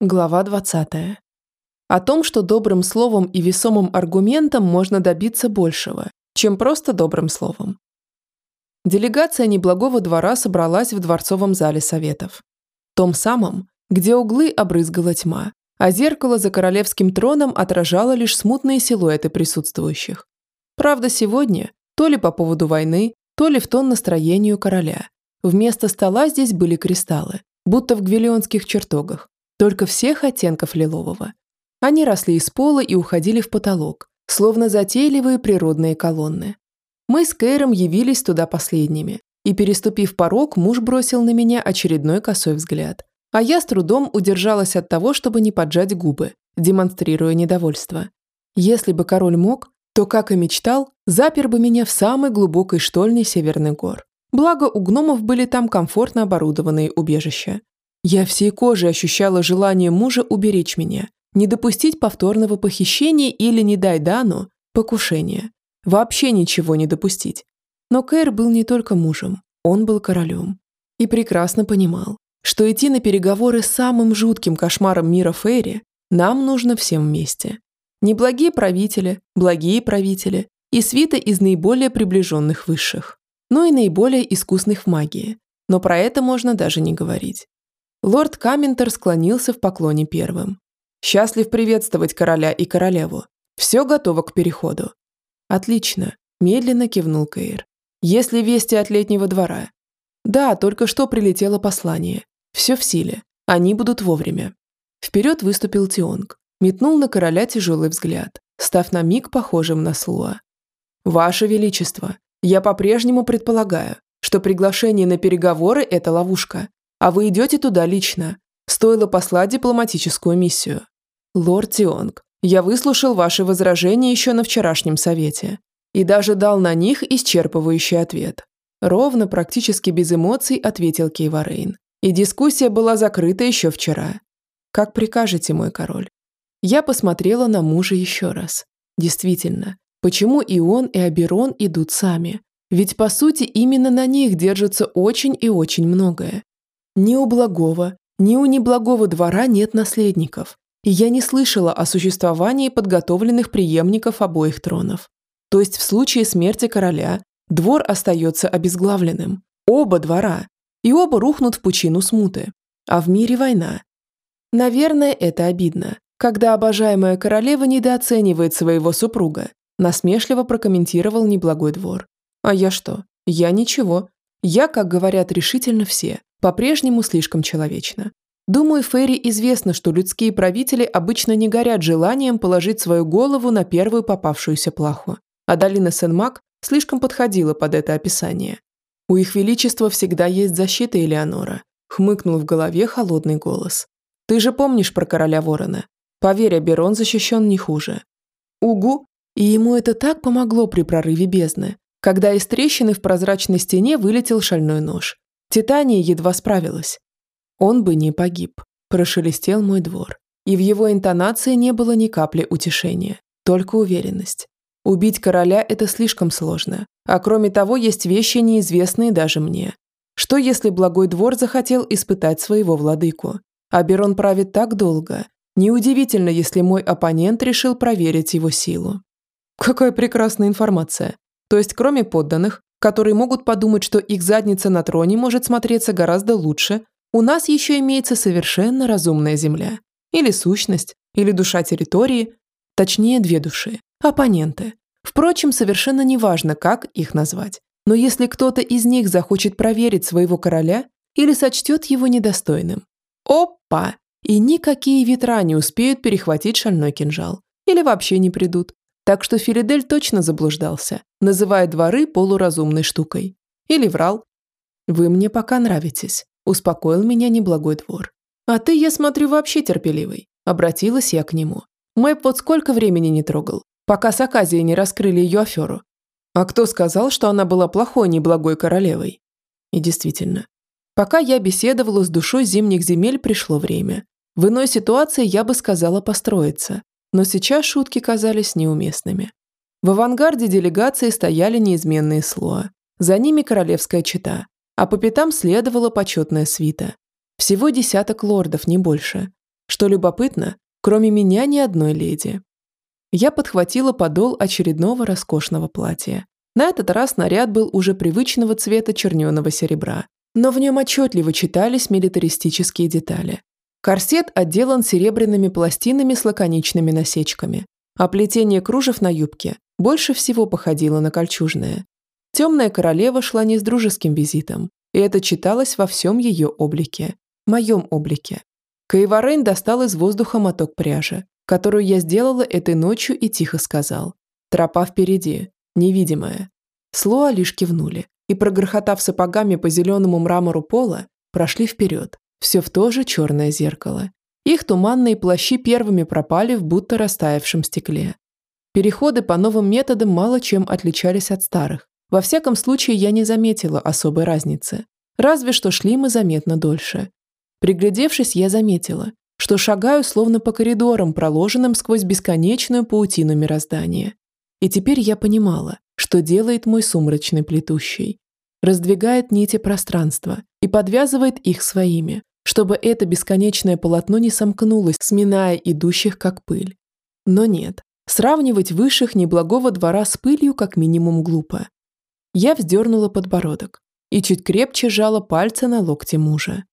Глава 20. О том, что добрым словом и весомым аргументом можно добиться большего, чем просто добрым словом. Делегация неблагого двора собралась в дворцовом зале советов. Том самом, где углы обрызгала тьма, а зеркало за королевским троном отражало лишь смутные силуэты присутствующих. Правда, сегодня, то ли по поводу войны, то ли в тон настроению короля, вместо стола здесь были кристаллы, будто в гвиллионских чертогах, только всех оттенков лилового. Они росли из пола и уходили в потолок, словно затейливые природные колонны. Мы с Кейром явились туда последними, и, переступив порог, муж бросил на меня очередной косой взгляд. А я с трудом удержалась от того, чтобы не поджать губы, демонстрируя недовольство. Если бы король мог, то, как и мечтал, запер бы меня в самой глубокой штольне Северных гор. Благо, у гномов были там комфортно оборудованные убежища. Я всей кожей ощущала желание мужа уберечь меня, не допустить повторного похищения или, не дай Дану, покушения. Вообще ничего не допустить. Но Кэр был не только мужем, он был королем. И прекрасно понимал, что идти на переговоры с самым жутким кошмаром мира Фейри нам нужно всем вместе. Неблагие правители, благие правители и свита из наиболее приближенных высших, но и наиболее искусных в магии. Но про это можно даже не говорить. Лорд Каментер склонился в поклоне первым. «Счастлив приветствовать короля и королеву. Все готово к переходу». «Отлично», – медленно кивнул Кейр. «Если вести от летнего двора?» «Да, только что прилетело послание. Все в силе. Они будут вовремя». Вперед выступил Тионг. Метнул на короля тяжелый взгляд, став на миг похожим на Слуа. «Ваше Величество, я по-прежнему предполагаю, что приглашение на переговоры – это ловушка. А вы идете туда лично. Стоило послать дипломатическую миссию. Лорд Тионг, я выслушал ваши возражения еще на вчерашнем совете и даже дал на них исчерпывающий ответ. Ровно, практически без эмоций, ответил Кейварейн. И дискуссия была закрыта еще вчера. Как прикажете, мой король. Я посмотрела на мужа еще раз. Действительно, почему и он, и Аберон идут сами? Ведь, по сути, именно на них держится очень и очень многое. Ни у благого, ни у неблагого двора нет наследников, и я не слышала о существовании подготовленных преемников обоих тронов. То есть в случае смерти короля двор остается обезглавленным. Оба двора. И оба рухнут в пучину смуты. А в мире война. Наверное, это обидно, когда обожаемая королева недооценивает своего супруга, насмешливо прокомментировал неблагой двор. А я что? Я ничего. Я, как говорят решительно все, по-прежнему слишком человечно. Думаю, Ферри известно, что людские правители обычно не горят желанием положить свою голову на первую попавшуюся плаху, а долина Сен-Мак слишком подходила под это описание. У их величества всегда есть защита Элеонора, хмыкнул в голове холодный голос. Ты же помнишь про короля ворона? Поверь, Аберон защищен не хуже. Угу, и ему это так помогло при прорыве бездны, когда из трещины в прозрачной стене вылетел шальной нож. Титания едва справилась. Он бы не погиб, прошелестел мой двор. И в его интонации не было ни капли утешения, только уверенность. Убить короля – это слишком сложно. А кроме того, есть вещи, неизвестные даже мне. Что если благой двор захотел испытать своего владыку? Аберон правит так долго. Неудивительно, если мой оппонент решил проверить его силу. Какая прекрасная информация. То есть, кроме подданных, которые могут подумать, что их задница на троне может смотреться гораздо лучше, у нас еще имеется совершенно разумная земля. Или сущность, или душа территории, точнее две души, оппоненты. Впрочем, совершенно неважно, как их назвать. Но если кто-то из них захочет проверить своего короля или сочтет его недостойным, опа! И никакие ветра не успеют перехватить шальной кинжал. Или вообще не придут. Так что Филидель точно заблуждался, называя дворы полуразумной штукой. Или врал. «Вы мне пока нравитесь», – успокоил меня неблагой двор. «А ты, я смотрю, вообще терпеливый», – обратилась я к нему. Мэп вот сколько времени не трогал, пока с Аказией не раскрыли ее аферу. А кто сказал, что она была плохой неблагой королевой? И действительно, пока я беседовала с душой зимних земель, пришло время. В иной ситуации я бы сказала построиться, но сейчас шутки казались неуместными. В авангарде делегации стояли неизменные слоа. За ними королевская чета, а по пятам следовала почетная свита. Всего десяток лордов, не больше. Что любопытно, кроме меня ни одной леди. Я подхватила подол очередного роскошного платья. На этот раз наряд был уже привычного цвета черненого серебра, но в нем отчетливо читались милитаристические детали. Корсет отделан серебряными пластинами с лаконичными насечками, а плетение кружев на юбке больше всего походило на кольчужное. Темная королева шла не с дружеским визитом, и это читалось во всем ее облике, моем облике. Каеварейн достал из воздуха моток пряжи, которую я сделала этой ночью и тихо сказал. Тропа впереди, невидимая. Слоа лишь кивнули и, прогрохотав сапогами по зеленому мрамору пола, прошли вперед, все в то же черное зеркало. Их туманные плащи первыми пропали в будто растаявшем стекле. Переходы по новым методам мало чем отличались от старых. Во всяком случае, я не заметила особой разницы. Разве что шли мы заметно дольше. Приглядевшись, я заметила, что шагаю словно по коридорам, проложенным сквозь бесконечную паутину мироздания. И теперь я понимала, что делает мой сумрачный плетущий. Раздвигает нити пространства и подвязывает их своими, чтобы это бесконечное полотно не сомкнулось, сминая идущих как пыль. Но нет, сравнивать высших неблагого двора с пылью как минимум глупо. Я вздернула подбородок и чуть крепче сжала пальцы на локте мужа.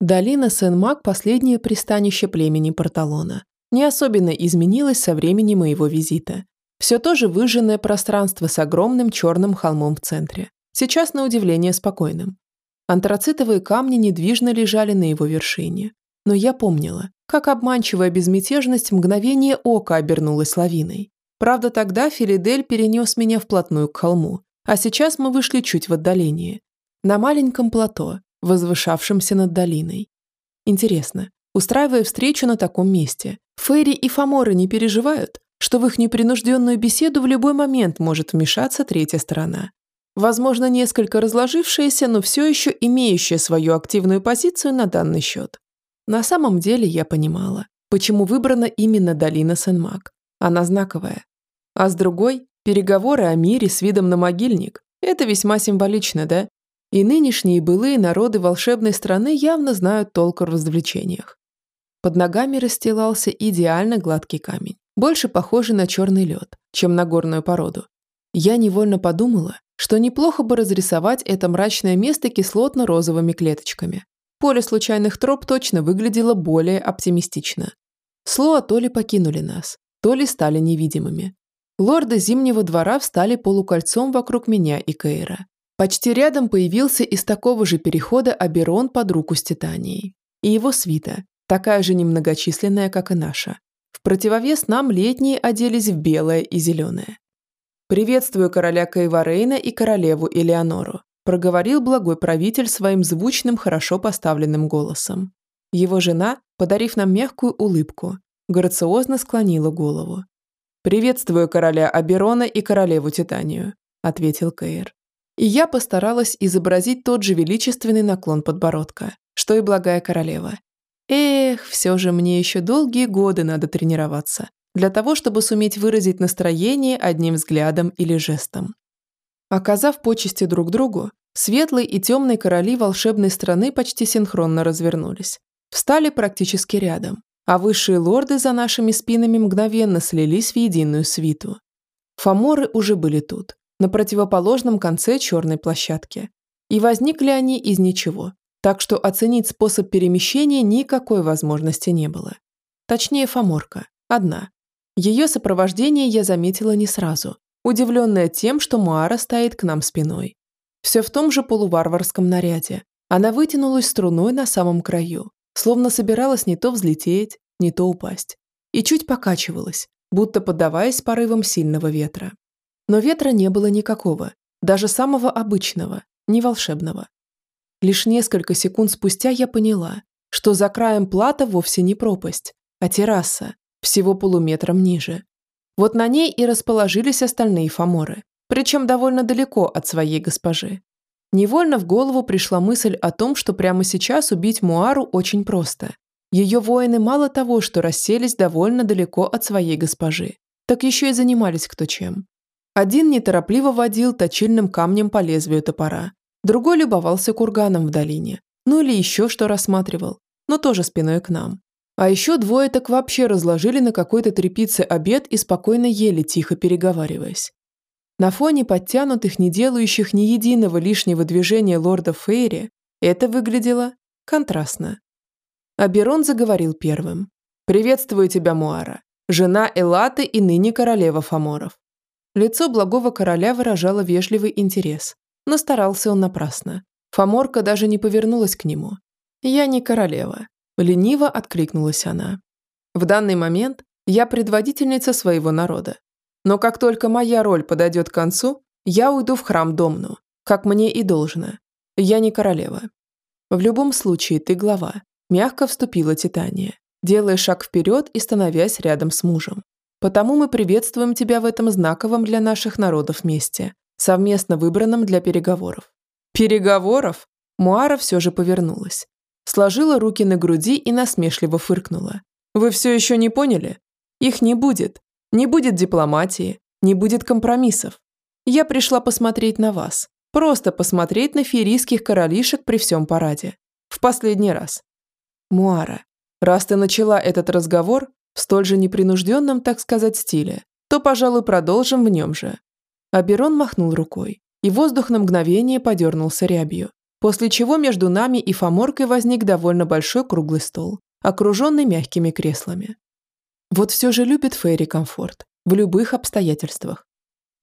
Долина Сен-Мак – последнее пристанище племени Порталона. Не особенно изменилось со времени моего визита. Все то же выжженное пространство с огромным черным холмом в центре. Сейчас, на удивление, спокойным. Антрацитовые камни недвижно лежали на его вершине. Но я помнила, как обманчивая безмятежность мгновение ока обернулась лавиной. Правда, тогда Филидель перенес меня вплотную к холму, а сейчас мы вышли чуть в отдалении. На маленьком плато, возвышавшемся над долиной. Интересно, устраивая встречу на таком месте, Фейри и Фоморы не переживают, что в их непринужденную беседу в любой момент может вмешаться третья сторона. Возможно, несколько разложившаяся, но все еще имеющая свою активную позицию на данный счет. На самом деле я понимала, почему выбрана именно долина Сен-Мак. Она знаковая. А с другой, переговоры о мире с видом на могильник – это весьма символично, да? И нынешние былые народы волшебной страны явно знают толк в развлечениях. Под ногами расстилался идеально гладкий камень, больше похожий на черный лед, чем на горную породу. Я невольно подумала, что неплохо бы разрисовать это мрачное место кислотно-розовыми клеточками. Поле случайных троп точно выглядело более оптимистично. Слоа то ли покинули нас, то ли стали невидимыми. Лорды Зимнего двора встали полукольцом вокруг меня и Кейра. Почти рядом появился из такого же перехода Аберон под руку с Титанией. И его свита, такая же немногочисленная, как и наша. В противовес нам летние оделись в белое и зеленое. «Приветствую короля Кайварейна и королеву Элеонору», проговорил благой правитель своим звучным, хорошо поставленным голосом. Его жена, подарив нам мягкую улыбку, грациозно склонила голову. «Приветствую короля Аберона и королеву Титанию», ответил Кейр. И я постаралась изобразить тот же величественный наклон подбородка, что и благая королева, Эх, все же мне еще долгие годы надо тренироваться для того, чтобы суметь выразить настроение одним взглядом или жестом. Оказав почести друг другу, светлые и темные короли волшебной страны почти синхронно развернулись. Встали практически рядом, а высшие лорды за нашими спинами мгновенно слились в единую свиту. Фаморы уже были тут, на противоположном конце черной площадки. И возникли они из ничего, так что оценить способ перемещения никакой возможности не было. Точнее, Фоморка. Одна. Ее сопровождение я заметила не сразу, удивленная тем, что Муара стоит к нам спиной. Все в том же полуварварском наряде. Она вытянулась струной на самом краю, словно собиралась не то взлететь, не то упасть. И чуть покачивалась, будто поддаваясь порывам сильного ветра. Но ветра не было никакого, даже самого обычного, не волшебного. Лишь несколько секунд спустя я поняла, что за краем плата вовсе не пропасть, а терраса, всего полуметром ниже. Вот на ней и расположились остальные фаморы, причем довольно далеко от своей госпожи. Невольно в голову пришла мысль о том, что прямо сейчас убить Муару очень просто. Ее воины мало того, что расселись довольно далеко от своей госпожи, так еще и занимались кто чем. Один неторопливо водил точильным камнем по лезвию топора, Другой любовался курганом в долине. Ну или еще что рассматривал. но тоже спиной к нам. А еще двое так вообще разложили на какой-то трепице обед и спокойно ели, тихо переговариваясь. На фоне подтянутых, не делающих ни единого лишнего движения лорда Фейри, это выглядело контрастно. Аберон заговорил первым. «Приветствую тебя, Муара, жена Элаты и ныне королева Фаморов». Лицо благого короля выражало вежливый интерес, но старался он напрасно. Фоморка даже не повернулась к нему. «Я не королева», – лениво откликнулась она. «В данный момент я предводительница своего народа. Но как только моя роль подойдет к концу, я уйду в храм Домну, как мне и должно. Я не королева. В любом случае, ты глава. Мягко вступила Титания, делая шаг вперед и становясь рядом с мужем. Потому мы приветствуем тебя в этом знаковом для наших народов месте, совместно выбранном для переговоров. Переговоров? Муара все же повернулась. Сложила руки на груди и насмешливо фыркнула. Вы все еще не поняли? Их не будет. Не будет дипломатии, не будет компромиссов. Я пришла посмотреть на вас. Просто посмотреть на ферийских королишек при всем параде. В последний раз. Муара, раз ты начала этот разговор в столь же непринужденном, так сказать, стиле, то, пожалуй, продолжим в нем же. Аберон махнул рукой, и воздух на мгновение подернулся рябью, после чего между нами и Фоморкой возник довольно большой круглый стол, окруженный мягкими креслами. Вот все же любит Фейри комфорт. В любых обстоятельствах.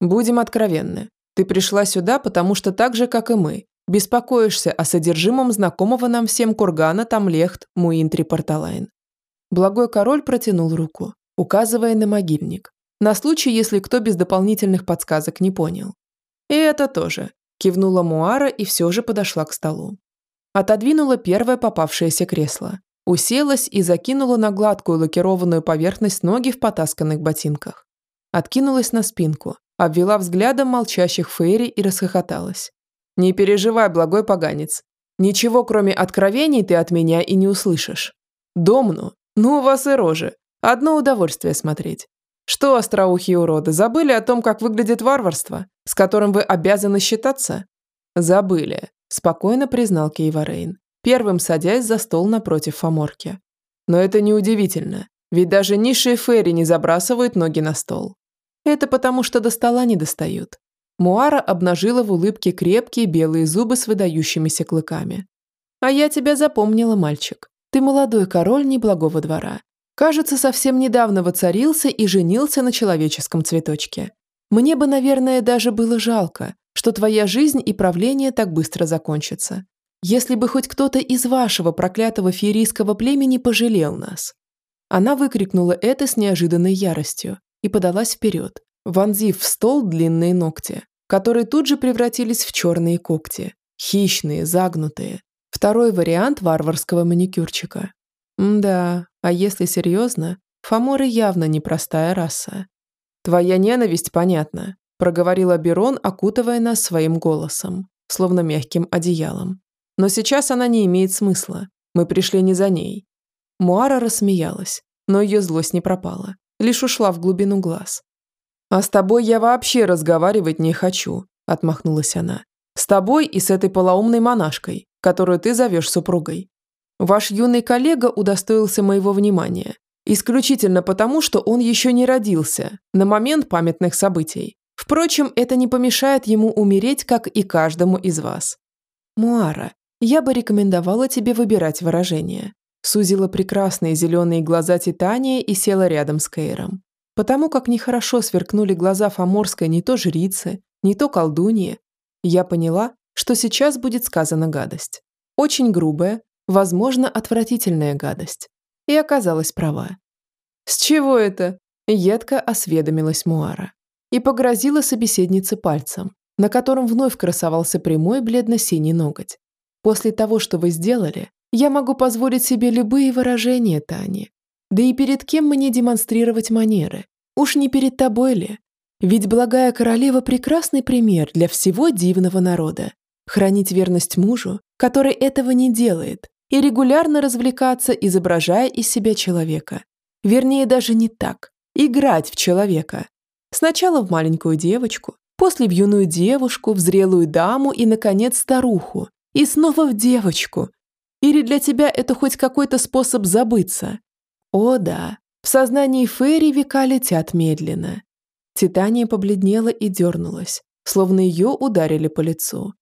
Будем откровенны. Ты пришла сюда, потому что так же, как и мы, беспокоишься о содержимом знакомого нам всем кургана Тамлехт Муинтри Порталайн. Благой король протянул руку, указывая на могильник, на случай, если кто без дополнительных подсказок не понял. И это тоже, кивнула Муара и все же подошла к столу. Отодвинула первое попавшееся кресло, Уселась и закинула на гладкую лакированную поверхность ноги в потасканных ботинках. Откинулась на спинку, обвела взглядом молчащих Фейри и расхохоталась. «Не переживай, благой поганец. Ничего, кроме откровений, ты от меня и не услышишь. Домну, ну у вас и рожи. Одно удовольствие смотреть. Что, остроухие уроды, забыли о том, как выглядит варварство, с которым вы обязаны считаться? Забыли, спокойно признал Кейварейн первым садясь за стол напротив Фоморки. Но это неудивительно, ведь даже низшие фейри не забрасывают ноги на стол. Это потому, что до стола не достают. Муара обнажила в улыбке крепкие белые зубы с выдающимися клыками. «А я тебя запомнила, мальчик. Ты молодой король неблагого двора. Кажется, совсем недавно воцарился и женился на человеческом цветочке. Мне бы, наверное, даже было жалко, что твоя жизнь и правление так быстро закончатся. Если бы хоть кто-то из вашего проклятого феерийского племени пожалел нас. Она выкрикнула это с неожиданной яростью и подалась вперед, вонзив в стол длинные ногти, которые тут же превратились в черные когти, хищные, загнутые. Второй вариант варварского маникюрчика. Да, а если серьезно, фаморы явно непростая раса. «Твоя ненависть понятна», – проговорила Берон, окутывая нас своим голосом, словно мягким одеялом. Но сейчас она не имеет смысла. Мы пришли не за ней. Муара рассмеялась, но ее злость не пропала, лишь ушла в глубину глаз. «А с тобой я вообще разговаривать не хочу», – отмахнулась она. «С тобой и с этой полоумной монашкой, которую ты зовешь супругой. Ваш юный коллега удостоился моего внимания, исключительно потому, что он еще не родился на момент памятных событий. Впрочем, это не помешает ему умереть, как и каждому из вас. Муара, я бы рекомендовала тебе выбирать выражение. Сузила прекрасные зеленые глаза Титания и села рядом с Кейром. Потому как нехорошо сверкнули глаза Фоморской не то жрицы, не то колдуньи, я поняла, что сейчас будет сказана гадость. Очень грубая, возможно, отвратительная гадость. И оказалась права. «С чего это?» – едко осведомилась Муара. И погрозила собеседнице пальцем, на котором вновь красовался прямой бледно-синий ноготь. После того, что вы сделали, я могу позволить себе любые выражения, Тани. Да и перед кем мне демонстрировать манеры? Уж не перед тобой ли? Ведь благая королева – прекрасный пример для всего дивного народа. Хранить верность мужу, который этого не делает, и регулярно развлекаться, изображая из себя человека. Вернее, даже не так. Играть в человека. Сначала в маленькую девочку, после в юную девушку, в зрелую даму и, наконец, старуху, и снова в девочку. Или для тебя это хоть какой-то способ забыться? О да, в сознании Ферри века летят медленно. Титания побледнела и дернулась, словно ее ударили по лицу.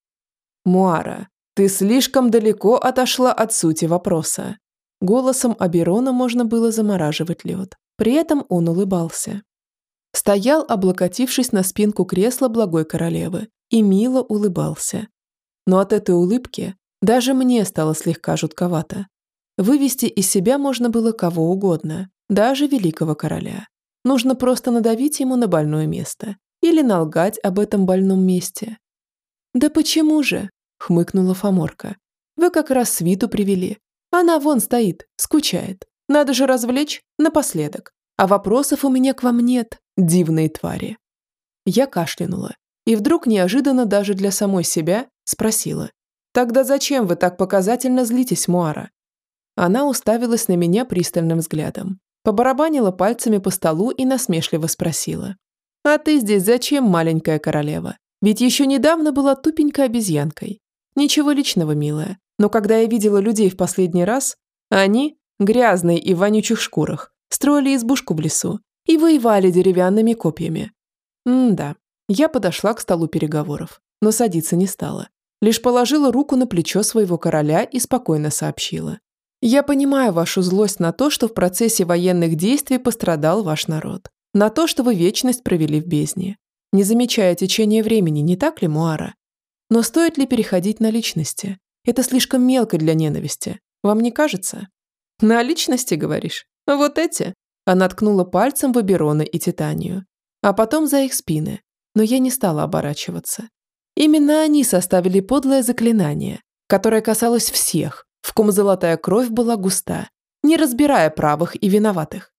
«Муара, ты слишком далеко отошла от сути вопроса». Голосом Аберона можно было замораживать лед. При этом он улыбался. Стоял, облокотившись на спинку кресла благой королевы, и мило улыбался. Но от этой улыбки даже мне стало слегка жутковато. Вывести из себя можно было кого угодно, даже великого короля. Нужно просто надавить ему на больное место или налгать об этом больном месте. «Да почему же?» – хмыкнула Фоморка. «Вы как раз свиту привели. Она вон стоит, скучает. Надо же развлечь напоследок. А вопросов у меня к вам нет, дивные твари». Я кашлянула и вдруг неожиданно даже для самой себя спросила. «Тогда зачем вы так показательно злитесь, Муара?» Она уставилась на меня пристальным взглядом, побарабанила пальцами по столу и насмешливо спросила. «А ты здесь зачем, маленькая королева? Ведь еще недавно была тупенькой обезьянкой. Ничего личного, милая, но когда я видела людей в последний раз, они, грязные и в вонючих шкурах, строили избушку в лесу и воевали деревянными копьями. М-да, я подошла к столу переговоров, но садиться не стала. Лишь положила руку на плечо своего короля и спокойно сообщила. Я понимаю вашу злость на то, что в процессе военных действий пострадал ваш народ. На то, что вы вечность провели в бездне. Не замечая течения времени, не так ли, Муара? Но стоит ли переходить на личности? Это слишком мелко для ненависти. Вам не кажется? На личности, говоришь? Вот эти? Она ткнула пальцем в Аберона и Титанию. А потом за их спины. Но я не стала оборачиваться. Именно они составили подлое заклинание, которое касалось всех, в ком золотая кровь была густа, не разбирая правых и виноватых.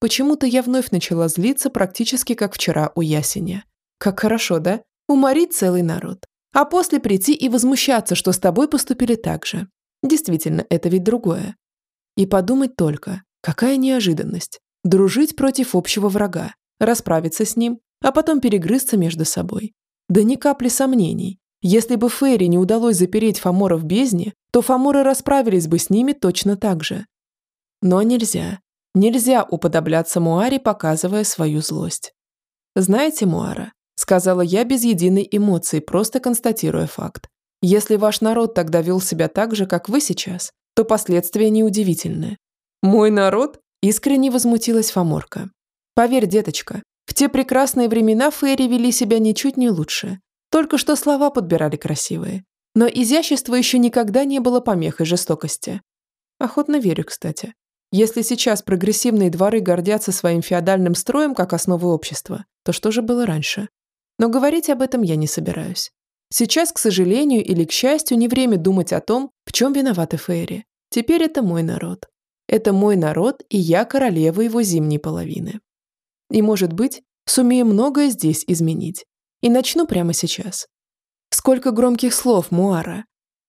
Почему-то я вновь начала злиться практически как вчера у Ясеня. Как хорошо, да? Уморить целый народ. А после прийти и возмущаться, что с тобой поступили так же. Действительно, это ведь другое. И подумать только, какая неожиданность. Дружить против общего врага, расправиться с ним, а потом перегрызться между собой. Да ни капли сомнений. Если бы Фейри не удалось запереть Фомора в бездне, то Фоморы расправились бы с ними точно так же. Но нельзя. Нельзя уподобляться Муаре, показывая свою злость. «Знаете, Муара», — сказала я без единой эмоции, просто констатируя факт. «Если ваш народ тогда вел себя так же, как вы сейчас, то последствия неудивительны». «Мой народ?» — искренне возмутилась Фоморка. «Поверь, деточка, в те прекрасные времена Фейри вели себя ничуть не лучше. Только что слова подбирали красивые. Но изящество еще никогда не было помехой жестокости. Охотно верю, кстати. Если сейчас прогрессивные дворы гордятся своим феодальным строем как основой общества, то что же было раньше? Но говорить об этом я не собираюсь. Сейчас, к сожалению или к счастью, не время думать о том, в чем виноваты Фейри. Теперь это мой народ. Это мой народ, и я королева его зимней половины. И, может быть, сумею многое здесь изменить. И начну прямо сейчас. Сколько громких слов, Муара.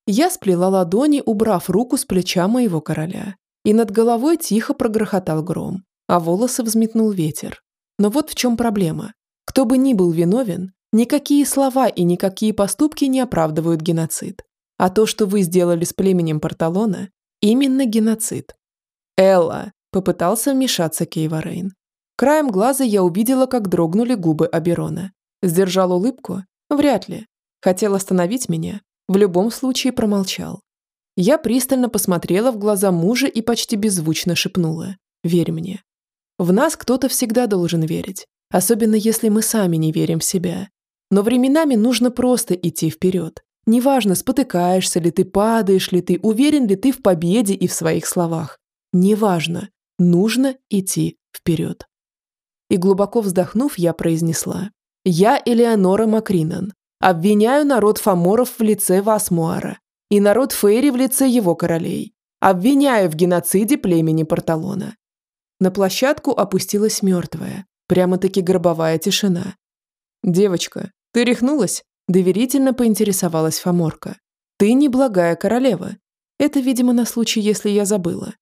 Я сплела ладони, убрав руку с плеча моего короля. И над головой тихо прогрохотал гром, а волосы взметнул ветер. Но вот в чем проблема. Кто бы ни был виновен, никакие слова и никакие поступки не оправдывают геноцид. А то, что вы сделали с племенем Порталона, именно геноцид. Элла, попытался вмешаться Кейварейн. Краем глаза я увидела, как дрогнули губы Аберона. Сдержал улыбку? Вряд ли. Хотел остановить меня? В любом случае промолчал. Я пристально посмотрела в глаза мужа и почти беззвучно шепнула. «Верь мне». В нас кто-то всегда должен верить, особенно если мы сами не верим в себя. Но временами нужно просто идти вперед. Неважно, спотыкаешься ли ты, падаешь ли ты, уверен ли ты в победе и в своих словах. Неважно, нужно идти вперед. И глубоко вздохнув, я произнесла. «Я Элеонора Макринан. Обвиняю народ Фоморов в лице Васмуара и народ Фейри в лице его королей. Обвиняю в геноциде племени Порталона». На площадку опустилась мертвая, прямо-таки гробовая тишина. «Девочка, ты рехнулась?» – доверительно поинтересовалась Фоморка. «Ты неблагая королева. Это, видимо, на случай, если я забыла.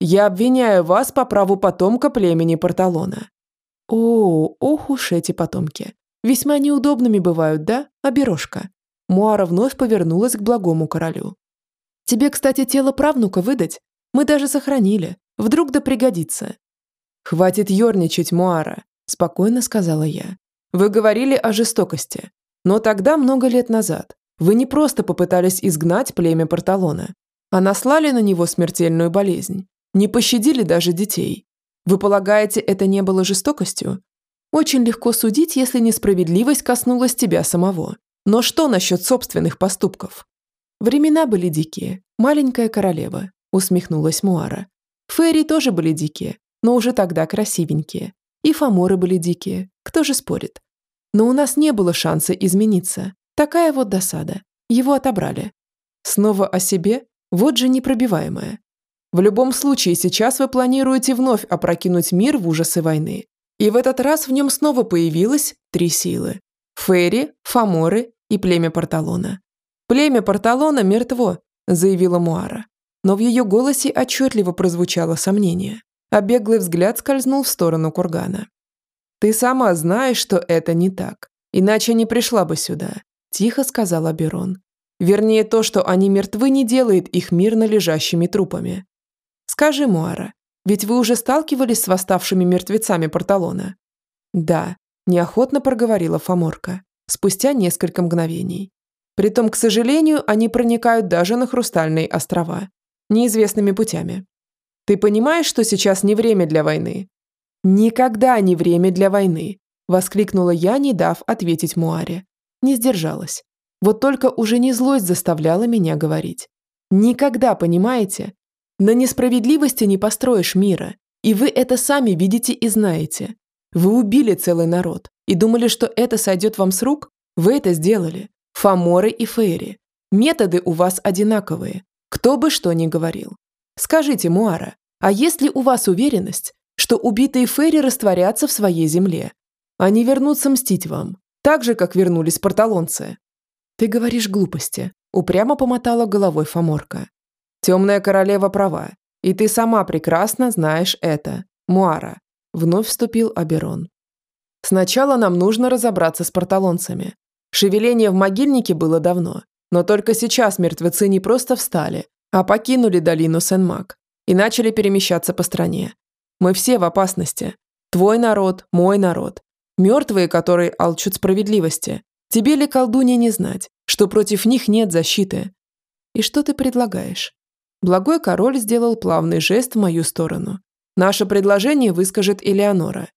Я обвиняю вас по праву потомка племени Порталона. О, ох уж эти потомки. Весьма неудобными бывают, да, обережка. Муара вновь повернулась к благому королю. Тебе, кстати, тело правнука выдать? Мы даже сохранили. Вдруг да пригодится». «Хватит ерничать, Муара», – спокойно сказала я. «Вы говорили о жестокости. Но тогда, много лет назад, вы не просто попытались изгнать племя Порталона, а наслали на него смертельную болезнь. Не пощадили даже детей. Вы полагаете, это не было жестокостью? Очень легко судить, если несправедливость коснулась тебя самого. Но что насчет собственных поступков? Времена были дикие. Маленькая королева, усмехнулась Муара. Фейри тоже были дикие, но уже тогда красивенькие. И фаморы были дикие, кто же спорит? Но у нас не было шанса измениться. Такая вот досада. Его отобрали. Снова о себе? Вот же непробиваемое. В любом случае, сейчас вы планируете вновь опрокинуть мир в ужасы войны. И в этот раз в нем снова появилось три силы. Фейри, Фаморы и племя Порталона. «Племя Порталона мертво», – заявила Муара. Но в ее голосе отчетливо прозвучало сомнение, а беглый взгляд скользнул в сторону кургана. «Ты сама знаешь, что это не так, иначе не пришла бы сюда», – тихо сказала Берон. «Вернее, то, что они мертвы, не делает их мирно лежащими трупами. Скажи, Муара, ведь вы уже сталкивались с восставшими мертвецами Порталона?» «Да», – неохотно проговорила Фоморка, спустя несколько мгновений. Притом, к сожалению, они проникают даже на Хрустальные острова, неизвестными путями. Ты понимаешь, что сейчас не время для войны? Никогда не время для войны, воскликнула я, не дав ответить Муаре. Не сдержалась. Вот только уже не злость заставляла меня говорить. Никогда, понимаете? На несправедливости не построишь мира, и вы это сами видите и знаете. Вы убили целый народ и думали, что это сойдет вам с рук? Вы это сделали. Фаморы и Фейри. Методы у вас одинаковые, кто бы что ни говорил. Скажите, Муара, а есть ли у вас уверенность, что убитые Фейри растворятся в своей земле? Они вернутся мстить вам, так же, как вернулись порталонцы. Ты говоришь глупости, упрямо помотала головой Фоморка. Темная королева права, и ты сама прекрасно знаешь это, Муара. Вновь вступил Аберон. Сначала нам нужно разобраться с порталонцами. Шевеление в могильнике было давно, но только сейчас мертвецы не просто встали, а покинули долину Сен-Мак и начали перемещаться по стране. Мы все в опасности. Твой народ, мой народ. Мертвые, которые алчут справедливости. Тебе ли, колдунья, не знать, что против них нет защиты? И что ты предлагаешь? Благой король сделал плавный жест в мою сторону. Наше предложение выскажет Элеонора.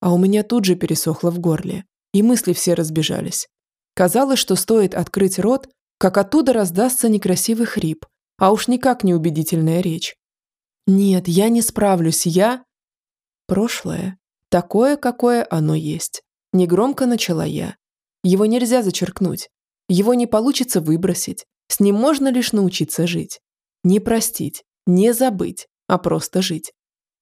А у меня тут же пересохло в горле, и мысли все разбежались. Казалось, что стоит открыть рот, как оттуда раздастся некрасивый хрип, а уж никак не убедительная речь. Нет, я не справлюсь, я... Прошлое. Такое, какое оно есть. Негромко начала я. Его нельзя зачеркнуть. Его не получится выбросить. С ним можно лишь научиться жить. Не простить, не забыть, а просто жить.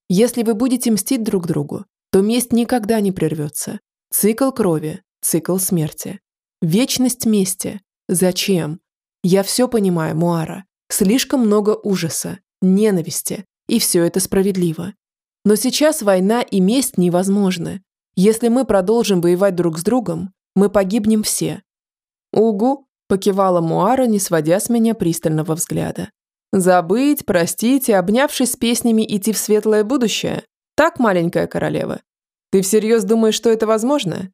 Если вы будете мстить друг другу, то месть никогда не прервется. Цикл крови, цикл смерти. Вечность мести. Зачем? Я все понимаю, Муара. Слишком много ужаса, ненависти, и все это справедливо. Но сейчас война и месть невозможны. Если мы продолжим воевать друг с другом, мы погибнем все. Угу, покивала Муара, не сводя с меня пристального взгляда. Забыть, простить и, обнявшись с песнями, идти в светлое будущее? Так, маленькая королева? Ты всерьез думаешь, что это возможно?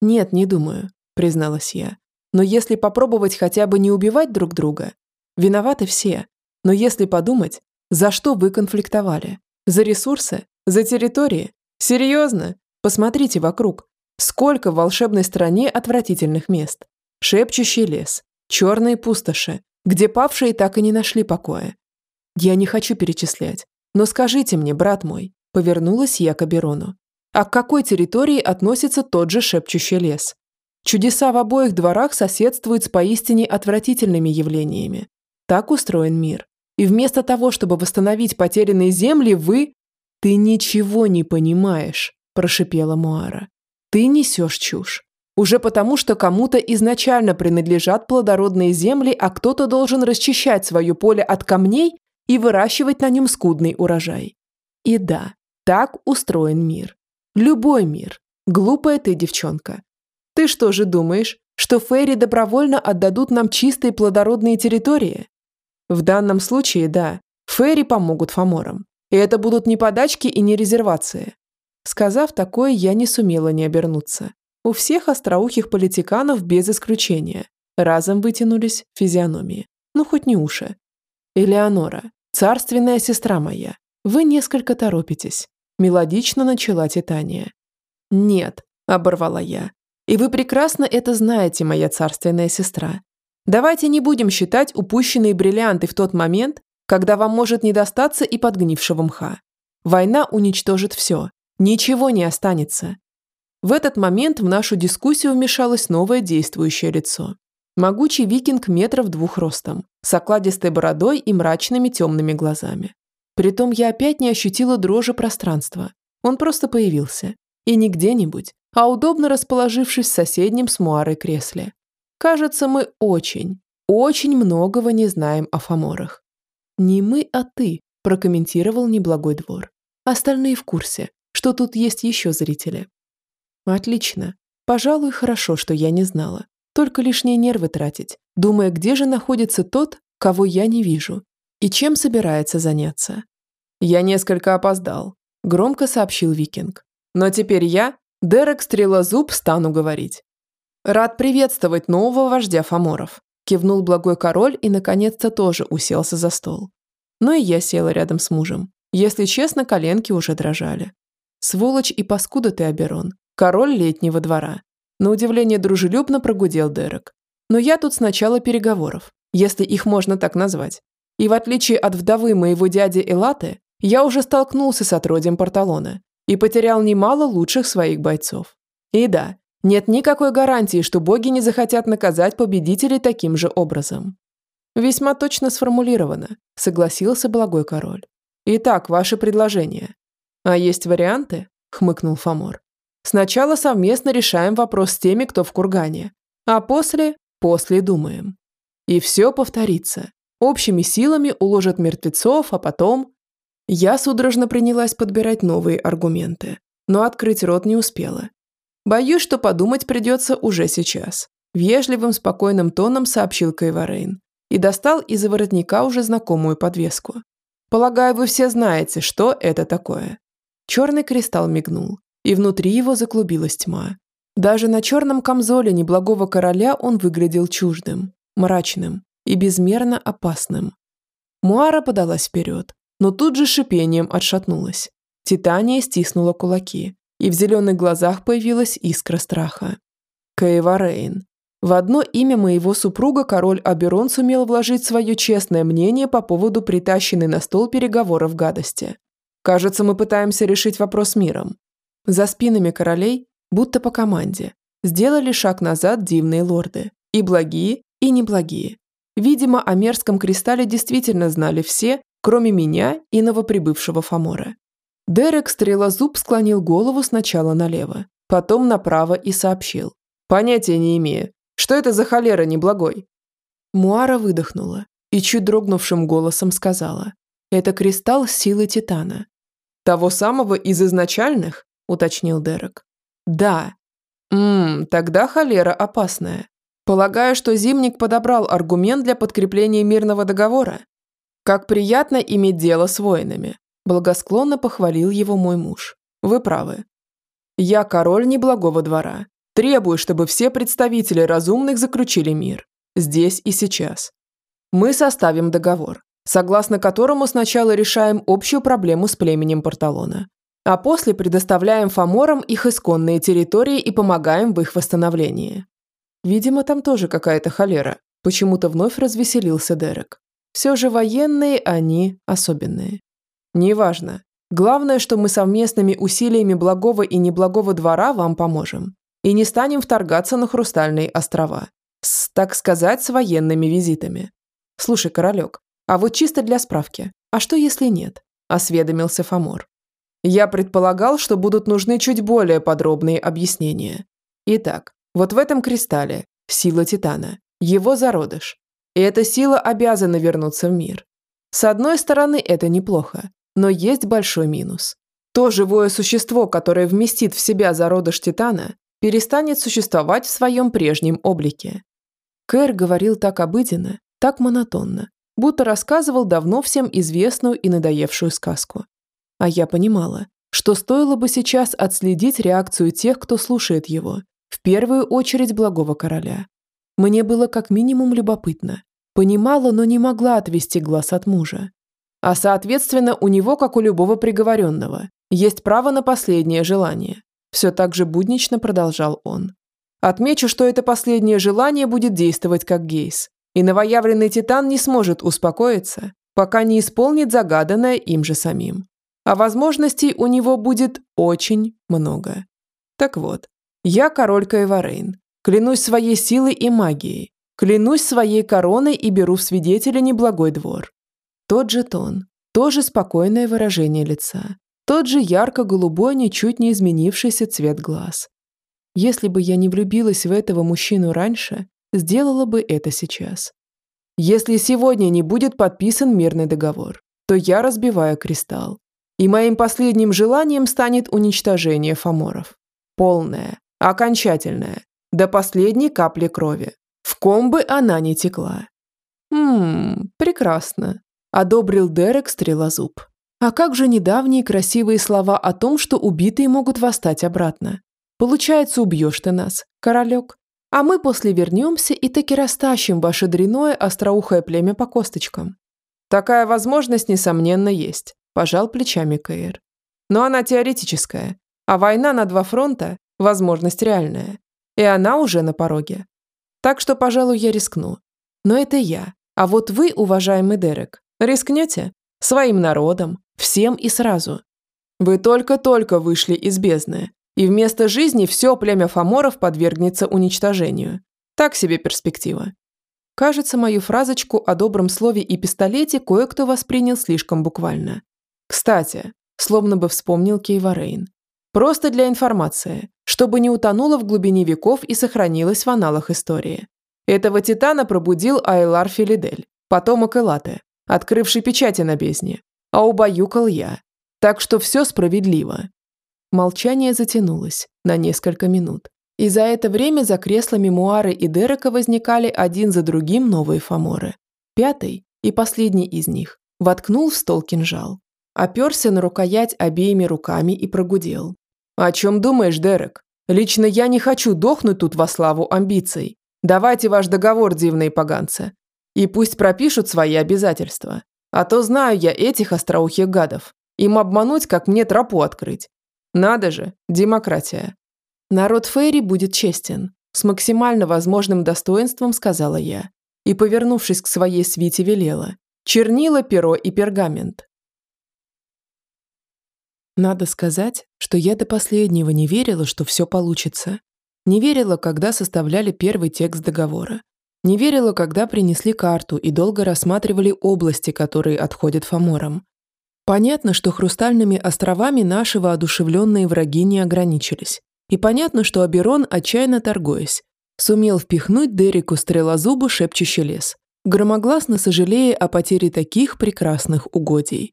Нет, не думаю, призналась я. Но если попробовать хотя бы не убивать друг друга, виноваты все. Но если подумать, за что вы конфликтовали? За ресурсы? За территории? Серьезно? Посмотрите вокруг. Сколько в волшебной стране отвратительных мест. Шепчущий лес, черные пустоши, где павшие так и не нашли покоя. Я не хочу перечислять, но скажите мне, брат мой, повернулась я к Аберону, а к какой территории относится тот же шепчущий лес? Чудеса в обоих дворах соседствуют с поистине отвратительными явлениями. Так устроен мир. И вместо того, чтобы восстановить потерянные земли, вы... «Ты ничего не понимаешь», – прошипела Муара. «Ты несешь чушь. Уже потому, что кому-то изначально принадлежат плодородные земли, а кто-то должен расчищать свое поле от камней и выращивать на нем скудный урожай. И да, так устроен мир. Любой мир. Глупая ты девчонка. Ты что же думаешь, что фейри добровольно отдадут нам чистые плодородные территории? В данном случае, да, Фейри помогут фаморам. И это будут не подачки и не резервации. Сказав такое, я не сумела не обернуться. У всех остроухих политиканов без исключения. Разом вытянулись физиономии. Ну, хоть не уши. Элеонора, царственная сестра моя, вы несколько торопитесь. Мелодично начала Титания. Нет, оборвала я. И вы прекрасно это знаете, моя царственная сестра. Давайте не будем считать упущенные бриллианты в тот момент, когда вам может не достаться и подгнившего мха. Война уничтожит все. Ничего не останется. В этот момент в нашу дискуссию вмешалось новое действующее лицо. Могучий викинг метров двух ростом, с окладистой бородой и мрачными темными глазами. Притом я опять не ощутила дрожи пространства. Он просто появился. И не где-нибудь, а удобно расположившись в соседнем с Муарой кресле. Кажется, мы очень, очень многого не знаем о фаморах. «Не мы, а ты», – прокомментировал неблагой двор. Остальные в курсе, что тут есть еще зрители. Отлично. Пожалуй, хорошо, что я не знала. Только лишние нервы тратить, думая, где же находится тот, кого я не вижу, и чем собирается заняться. Я несколько опоздал, громко сообщил Викинг. Но теперь я, Дерек Стрелозуб, стану говорить. Рад приветствовать нового вождя Фоморов, кивнул благой король и наконец-то тоже уселся за стол. Но и я села рядом с мужем. Если честно, коленки уже дрожали. Сволочь и паскуда ты, Аберон, король летнего двора. На удивление дружелюбно прогудел Дерек. Но я тут с начала переговоров, если их можно так назвать. И в отличие от вдовы моего дяди Элаты, я уже столкнулся с отродьем Порталона и потерял немало лучших своих бойцов. И да, нет никакой гарантии, что боги не захотят наказать победителей таким же образом. Весьма точно сформулировано, согласился благой король. Итак, ваши предложения. А есть варианты? хмыкнул Фомор. Сначала совместно решаем вопрос с теми, кто в кургане, а после, после думаем. И все повторится. Общими силами уложат мертвецов, а потом... Я судорожно принялась подбирать новые аргументы, но открыть рот не успела. Боюсь, что подумать придется уже сейчас. Вежливым, спокойным тоном сообщил Кайварейн и достал из-за воротника уже знакомую подвеску. Полагаю, вы все знаете, что это такое. Черный кристалл мигнул, и внутри его заклубилась тьма. Даже на черном камзоле неблагого короля он выглядел чуждым, мрачным и безмерно опасным. Муара подалась вперед, но тут же шипением отшатнулась. Титания стиснула кулаки, и в зеленых глазах появилась искра страха. Каеварейн. В одно имя моего супруга король Аберон сумел вложить свое честное мнение по поводу притащенной на стол переговоров гадости. Кажется, мы пытаемся решить вопрос миром. За спинами королей, будто по команде, сделали шаг назад дивные лорды. И благие, и неблагие. Видимо, о мерзком кристалле действительно знали все, кроме меня и новоприбывшего Фомора. Дерек Стрелозуб склонил голову сначала налево, потом направо и сообщил. «Понятия не имею. Что это за холера неблагой?» Муара выдохнула и чуть дрогнувшим голосом сказала. «Это кристалл силы Титана». «Того самого из изначальных?» – уточнил Дерек. «Да». «Ммм, тогда холера опасная. Полагаю, что Зимник подобрал аргумент для подкрепления мирного договора. Как приятно иметь дело с воинами. Благосклонно похвалил его мой муж. Вы правы. Я король неблагого двора. Требую, чтобы все представители разумных заключили мир. Здесь и сейчас. Мы составим договор, согласно которому сначала решаем общую проблему с племенем Порталона, а после предоставляем фаморам их исконные территории и помогаем в их восстановлении. Видимо, там тоже какая-то холера. Почему-то вновь развеселился Дерек. Все же военные они особенные. Неважно. Главное, что мы совместными усилиями благого и неблагого двора вам поможем. И не станем вторгаться на Хрустальные острова. С, так сказать, с военными визитами. Слушай, королек, а вот чисто для справки, а что если нет? Осведомился Фомор. Я предполагал, что будут нужны чуть более подробные объяснения. Итак, вот в этом кристалле сила Титана, его зародыш. И эта сила обязана вернуться в мир. С одной стороны, это неплохо. Но есть большой минус. То живое существо, которое вместит в себя зародыш Титана, перестанет существовать в своем прежнем облике. Кэр говорил так обыденно, так монотонно, будто рассказывал давно всем известную и надоевшую сказку. А я понимала, что стоило бы сейчас отследить реакцию тех, кто слушает его, в первую очередь благого короля. Мне было как минимум любопытно. Понимала, но не могла отвести глаз от мужа. А соответственно, у него, как у любого приговоренного, есть право на последнее желание. Все так же буднично продолжал он. Отмечу, что это последнее желание будет действовать как гейс, и новоявленный Титан не сможет успокоиться, пока не исполнит загаданное им же самим. А возможностей у него будет очень много. Так вот, я король Кайварейн, клянусь своей силой и магией, клянусь своей короной и беру в свидетеля неблагой двор. Тот же тон, тоже спокойное выражение лица, тот же ярко-голубой, ничуть не изменившийся цвет глаз. Если бы я не влюбилась в этого мужчину раньше, сделала бы это сейчас. Если сегодня не будет подписан мирный договор, то я разбиваю кристалл. И моим последним желанием станет уничтожение фаморов. Полное, окончательное, до последней капли крови. В ком бы она ни текла. «Ммм, прекрасно», – одобрил Дерек стрелозуб. А как же недавние красивые слова о том, что убитые могут восстать обратно? Получается, убьешь ты нас, королек. А мы после вернемся и таки растащим ваше дряное остроухое племя по косточкам. Такая возможность, несомненно, есть, пожал плечами Каир. Но она теоретическая, а война на два фронта – возможность реальная. И она уже на пороге. Так что, пожалуй, я рискну. Но это я. А вот вы, уважаемый Дерек, рискнете? Своим народом, всем и сразу. Вы только-только вышли из бездны, и вместо жизни все племя фаморов подвергнется уничтожению. Так себе перспектива. Кажется, мою фразочку о добром слове и пистолете кое-кто воспринял слишком буквально. Кстати, словно бы вспомнил Кейварейн. Просто для информации, чтобы не утонуло в глубине веков и сохранилось в аналах истории. Этого титана пробудил Айлар Филидель, потомок Элаты, открывший печати на бездне, а убаюкал я. Так что все справедливо. Молчание затянулось на несколько минут. И за это время за креслами Муары и Дерека возникали один за другим новые фаморы. Пятый и последний из них воткнул в стол кинжал. Оперся на рукоять обеими руками и прогудел. «О чем думаешь, Дерек? Лично я не хочу дохнуть тут во славу амбиций. Давайте ваш договор, дивные поганцы. И пусть пропишут свои обязательства. А то знаю я этих остроухих гадов. Им обмануть, как мне тропу открыть. Надо же, демократия. Народ Фейри будет честен. С максимально возможным достоинством сказала я. И, повернувшись к своей свите, велела. Чернила, перо и пергамент. Надо сказать, что я до последнего не верила, что все получится. Не верила, когда составляли первый текст договора. Не верила, когда принесли карту и долго рассматривали области, которые отходят фаморам. Понятно, что хрустальными островами наши воодушевленные враги не ограничились. И понятно, что Аберон, отчаянно торгуясь, сумел впихнуть Дереку стрелозубу шепчущий лес, громогласно сожалея о потере таких прекрасных угодий.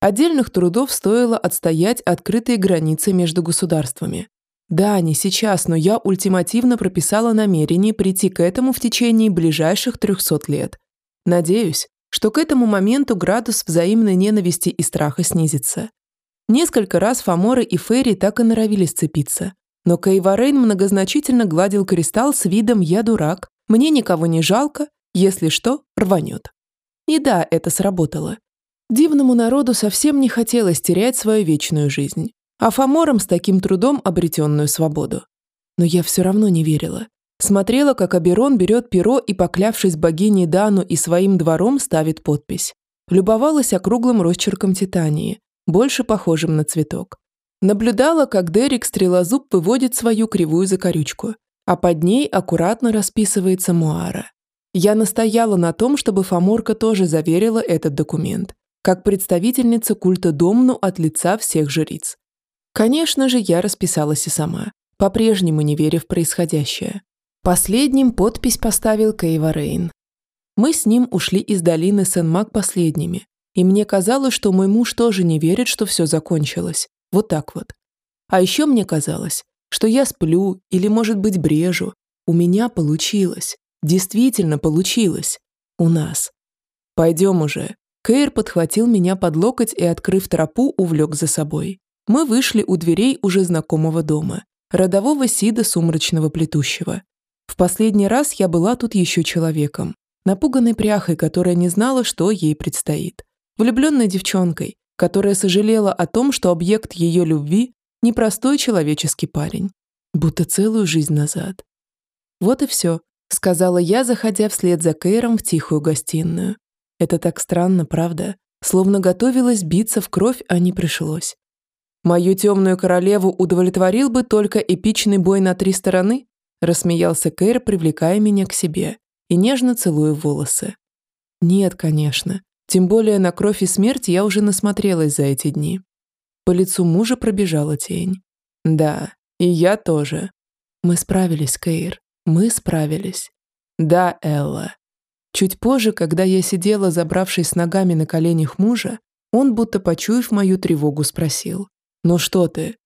Отдельных трудов стоило отстоять открытые границы между государствами. Да, не сейчас, но я ультимативно прописала намерение прийти к этому в течение ближайших 300 лет. Надеюсь, что к этому моменту градус взаимной ненависти и страха снизится. Несколько раз Фоморы и Ферри так и норовили сцепиться, но Кейварейн многозначительно гладил кристалл с видом «я дурак», «мне никого не жалко», «если что, рванет». И да, это сработало. Дивному народу совсем не хотелось терять свою вечную жизнь, а Фоморам с таким трудом обретенную свободу. Но я все равно не верила. Смотрела, как Аберон берет перо и, поклявшись богиней Дану и своим двором, ставит подпись. Любовалась округлым росчерком Титании, больше похожим на цветок. Наблюдала, как Дерек Стрелозуб выводит свою кривую закорючку, а под ней аккуратно расписывается Муара. Я настояла на том, чтобы Фоморка тоже заверила этот документ, как представительница культа Домну от лица всех жриц. Конечно же, я расписалась и сама, по-прежнему не веря в происходящее. Последним подпись поставил Кейва Рейн. Мы с ним ушли из долины Сен-Мак последними, и мне казалось, что мой муж тоже не верит, что все закончилось. Вот так вот. А еще мне казалось, что я сплю или, может быть, брежу. У меня получилось. Действительно получилось. У нас. «Пойдем уже». Кейр подхватил меня под локоть и, открыв тропу, увлек за собой. Мы вышли у дверей уже знакомого дома, родового Сида сумрачного плетущего. В последний раз я была тут еще человеком, напуганной пряхой, которая не знала, что ей предстоит. Влюбленной девчонкой, которая сожалела о том, что объект ее любви – непростой человеческий парень. Будто целую жизнь назад. Вот и все, сказала я, заходя вслед за Кейром в тихую гостиную. Это так странно, правда? Словно готовилась биться в кровь, а не пришлось. Мою темную королеву удовлетворил бы только эпичный бой на три стороны? Рассмеялся Кэр, привлекая меня к себе и нежно целуя волосы. Нет, конечно. Тем более на кровь и смерть я уже насмотрелась за эти дни. По лицу мужа пробежала тень. Да, и я тоже. Мы справились, Кейр. Мы справились. Да, Элла. Чуть позже, когда я сидела, забравшись с ногами на коленях мужа, он, будто почуяв мою тревогу, спросил. «Ну что ты?»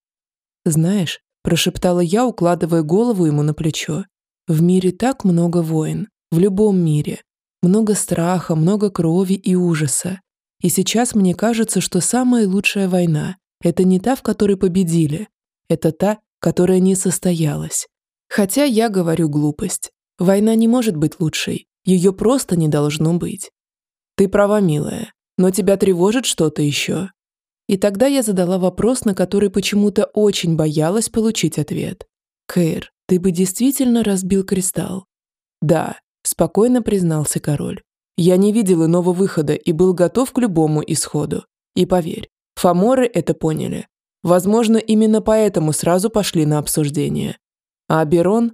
«Знаешь, прошептала я, укладывая голову ему на плечо. В мире так много войн, в любом мире. Много страха, много крови и ужаса. И сейчас мне кажется, что самая лучшая война – это не та, в которой победили. Это та, которая не состоялась. Хотя я говорю глупость. Война не может быть лучшей. Ее просто не должно быть. Ты права, милая. Но тебя тревожит что-то еще. И тогда я задала вопрос, на который почему-то очень боялась получить ответ. «Кэр, ты бы действительно разбил кристалл?» «Да», – спокойно признался король. «Я не видел иного выхода и был готов к любому исходу. И поверь, фаморы это поняли. Возможно, именно поэтому сразу пошли на обсуждение. А Берон?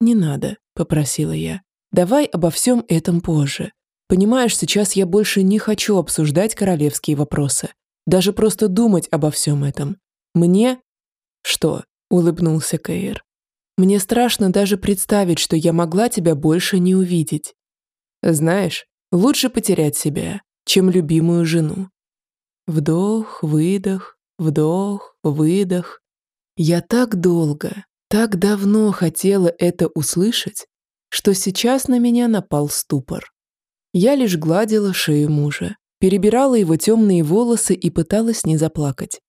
Не надо, попросила я. Давай обо всем этом позже. Понимаешь, сейчас я больше не хочу обсуждать королевские вопросы. Даже просто думать обо всем этом. Мне... Что? Улыбнулся Кейр. Мне страшно даже представить, что я могла тебя больше не увидеть. Знаешь, лучше потерять себя, чем любимую жену. Вдох, выдох, вдох, выдох. Я так долго, так давно хотела это услышать, что сейчас на меня напал ступор. Я лишь гладила шею мужа, перебирала его темные волосы и пыталась не заплакать.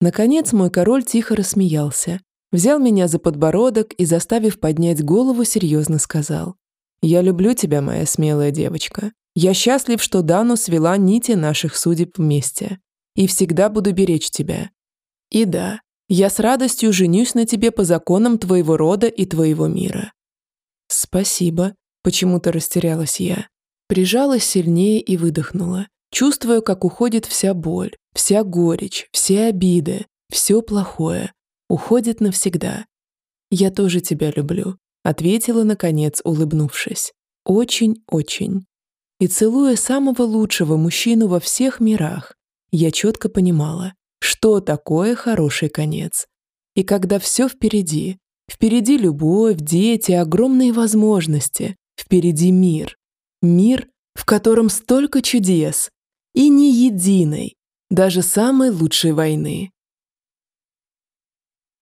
Наконец мой король тихо рассмеялся, взял меня за подбородок и, заставив поднять голову, серьезно сказал. «Я люблю тебя, моя смелая девочка. Я счастлив, что Дану свела нити наших судеб вместе. И всегда буду беречь тебя. И да, я с радостью женюсь на тебе по законам твоего рода и твоего мира». «Спасибо», — почему-то растерялась я. Прижалась сильнее и выдохнула. Чувствую, как уходит вся боль, вся горечь, все обиды, все плохое. Уходит навсегда. «Я тоже тебя люблю», — ответила, наконец, улыбнувшись. «Очень-очень». И целуя самого лучшего мужчину во всех мирах, я четко понимала, что такое хороший конец. И когда все впереди, впереди любовь, дети, огромные возможности, впереди мир. Мир, в котором столько чудес, и ни единой, даже самой лучшей войны.